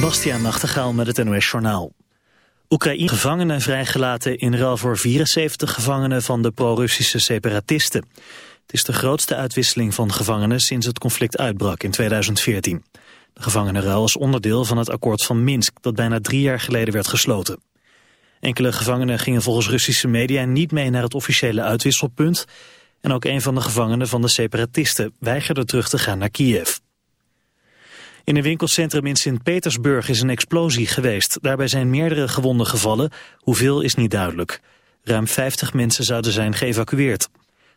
Bastiaan Nachtegaal met het NOS Journaal. Oekraïne gevangenen vrijgelaten in ruil voor 74 gevangenen van de pro-Russische separatisten. Het is de grootste uitwisseling van gevangenen sinds het conflict uitbrak in 2014. De gevangenenruil is onderdeel van het akkoord van Minsk dat bijna drie jaar geleden werd gesloten. Enkele gevangenen gingen volgens Russische media niet mee naar het officiële uitwisselpunt... en ook een van de gevangenen van de separatisten weigerde terug te gaan naar Kiev. In een winkelcentrum in Sint-Petersburg is een explosie geweest. Daarbij zijn meerdere gewonden gevallen. Hoeveel is niet duidelijk. Ruim 50 mensen zouden zijn geëvacueerd.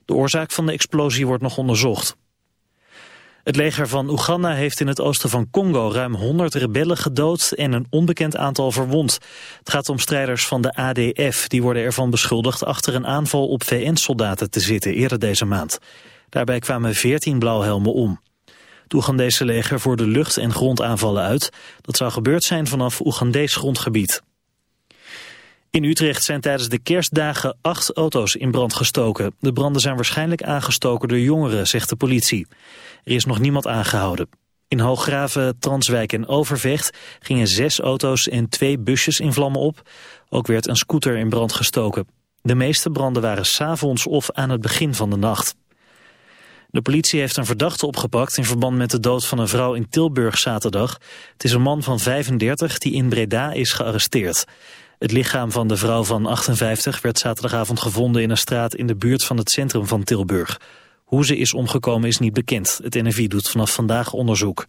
De oorzaak van de explosie wordt nog onderzocht. Het leger van Oeganda heeft in het oosten van Congo ruim 100 rebellen gedood en een onbekend aantal verwond. Het gaat om strijders van de ADF. Die worden ervan beschuldigd achter een aanval op VN-soldaten te zitten eerder deze maand. Daarbij kwamen 14 blauwhelmen om. Oegandese leger voerde lucht- en grondaanvallen uit. Dat zou gebeurd zijn vanaf Oegandees grondgebied. In Utrecht zijn tijdens de kerstdagen acht auto's in brand gestoken. De branden zijn waarschijnlijk aangestoken door jongeren, zegt de politie. Er is nog niemand aangehouden. In Hooggraven, Transwijk en Overvecht gingen zes auto's en twee busjes in vlammen op. Ook werd een scooter in brand gestoken. De meeste branden waren s'avonds of aan het begin van de nacht. De politie heeft een verdachte opgepakt in verband met de dood van een vrouw in Tilburg zaterdag. Het is een man van 35 die in Breda is gearresteerd. Het lichaam van de vrouw van 58 werd zaterdagavond gevonden in een straat in de buurt van het centrum van Tilburg. Hoe ze is omgekomen is niet bekend. Het NFI doet vanaf vandaag onderzoek.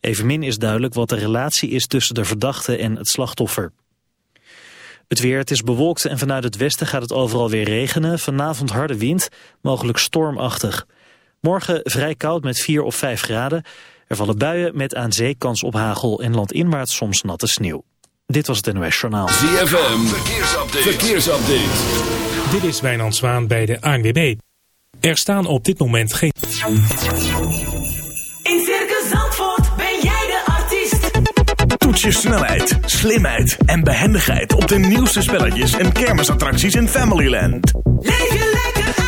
Evenmin is duidelijk wat de relatie is tussen de verdachte en het slachtoffer. Het weer, het is bewolkt en vanuit het westen gaat het overal weer regenen. Vanavond harde wind, mogelijk stormachtig. Morgen vrij koud met 4 of 5 graden. Er vallen buien met aan zee kans op hagel en landinwaarts soms natte sneeuw. Dit was het NOS Journaal. ZFM, verkeersupdate. verkeersupdate. Dit is Wijnand Zwaan bij de ANWB. Er staan op dit moment geen... In Circus Zandvoort ben jij de artiest. Toets je snelheid, slimheid en behendigheid op de nieuwste spelletjes en kermisattracties in Familyland. Leef je lekker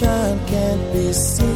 Can't be seen?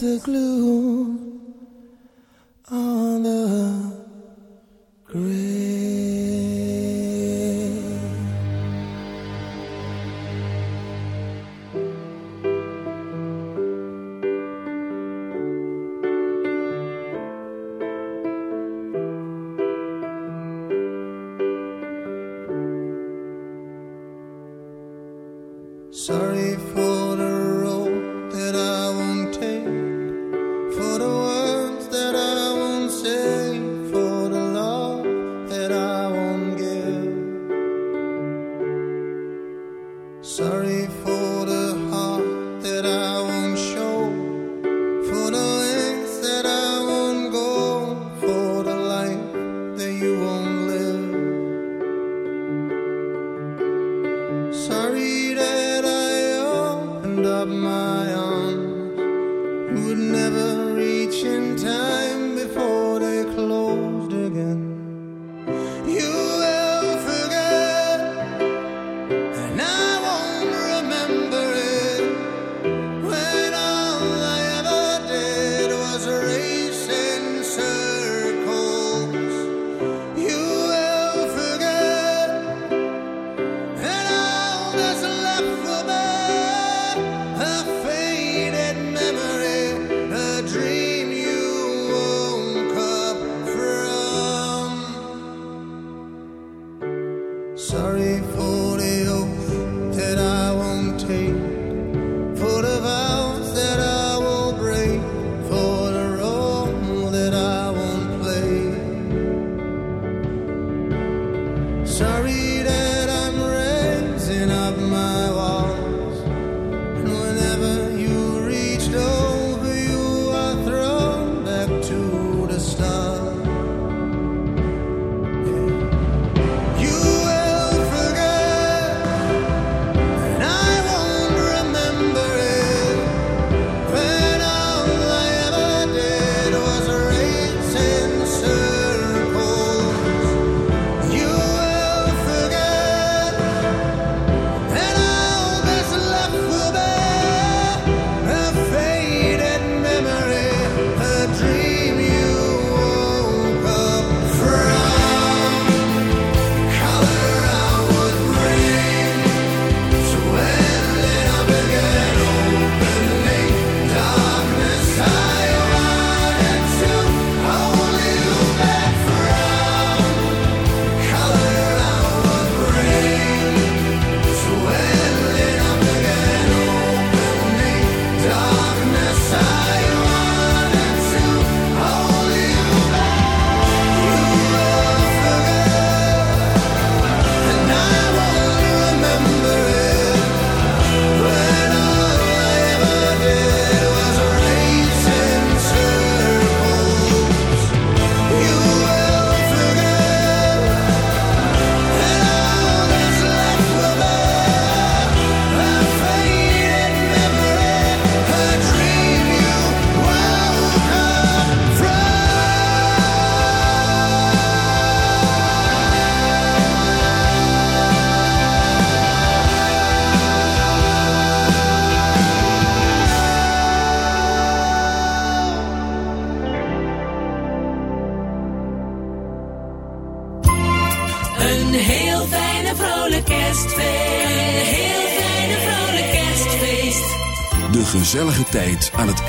the glue. up my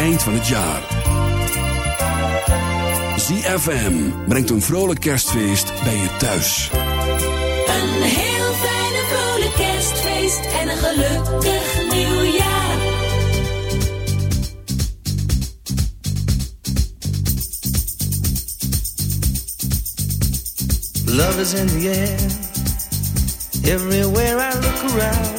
eind van het jaar. ZFM brengt een vrolijk kerstfeest bij je thuis. Een heel fijne vrolijk kerstfeest en een gelukkig nieuwjaar. Love is in the air. Everywhere I look around.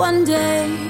one day.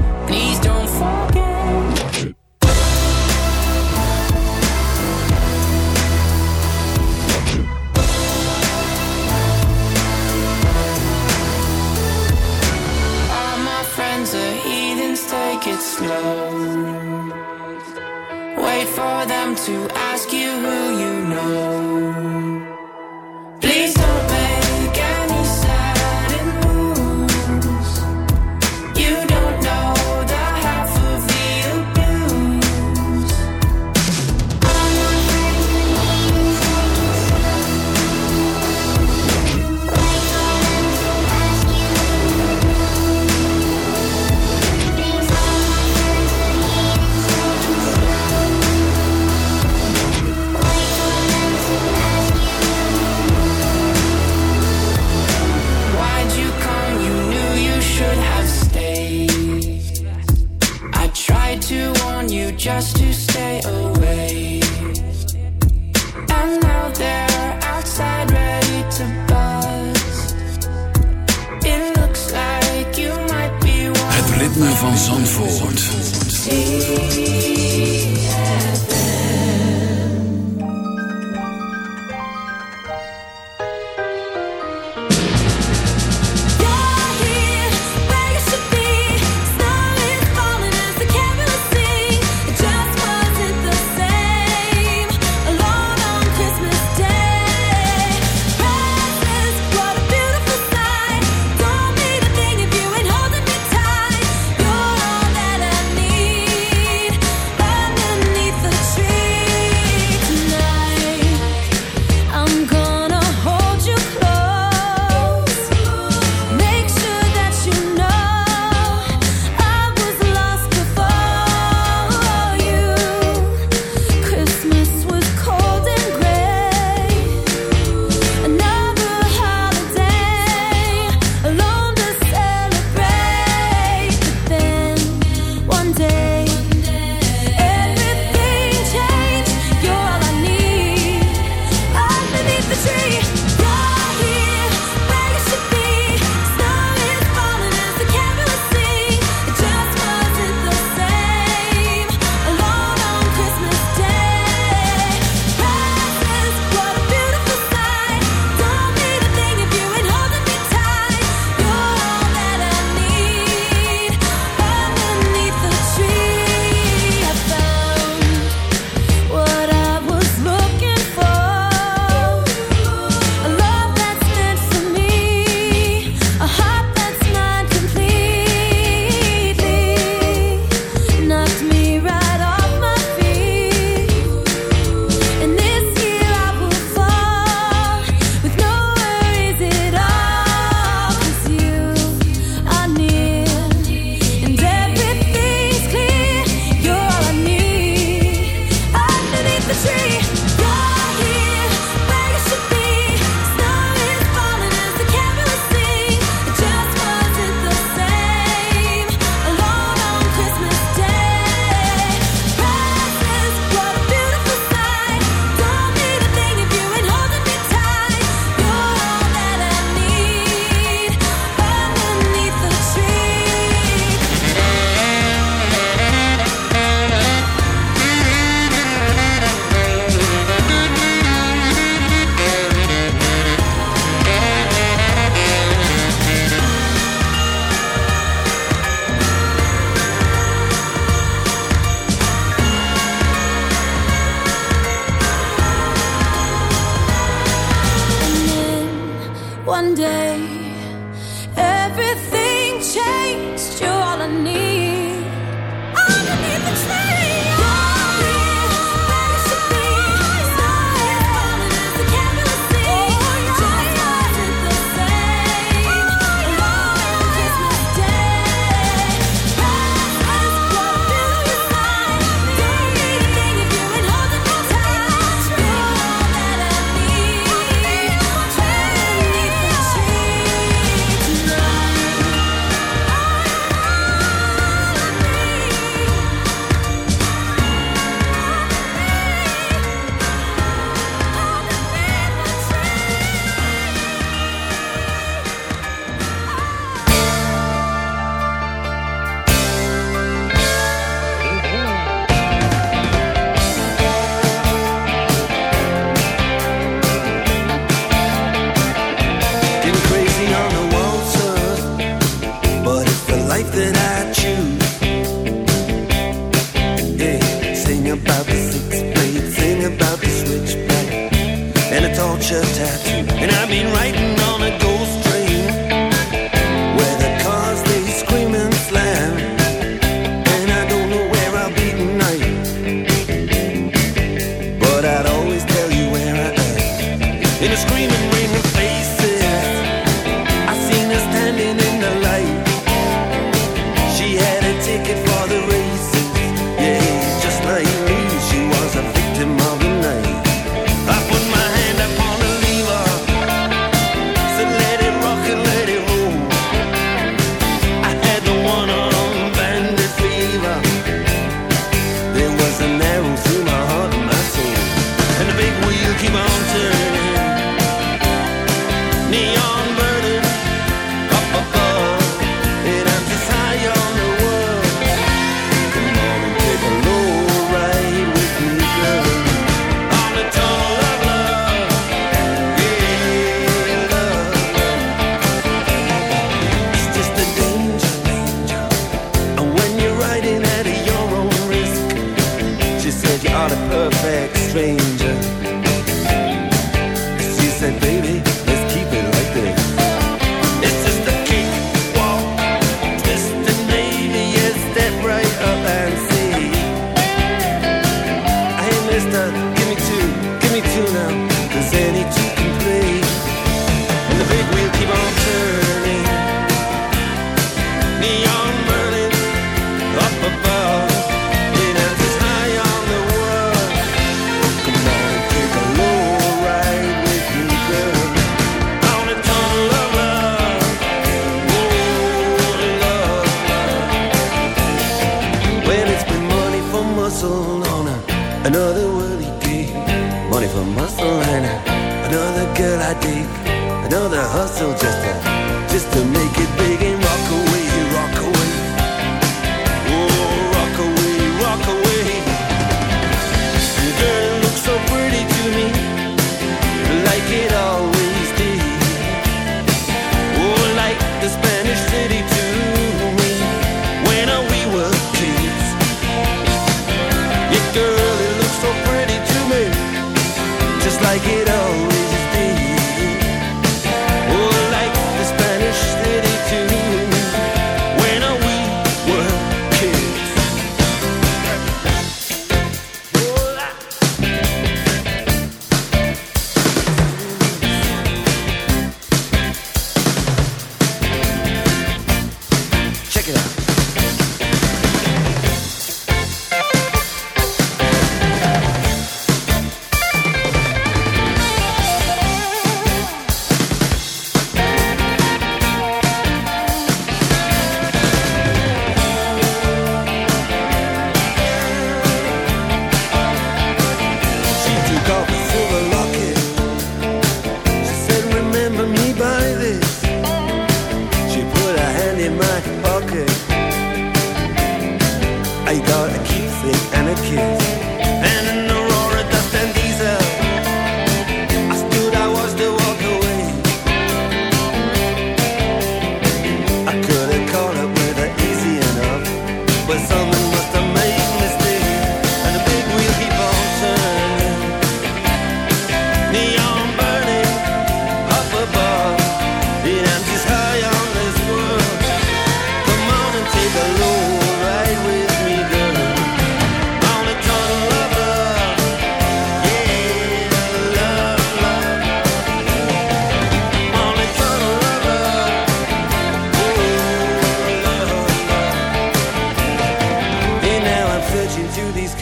in a screaming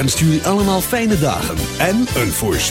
en stuur u allemaal fijne dagen en een voorspel.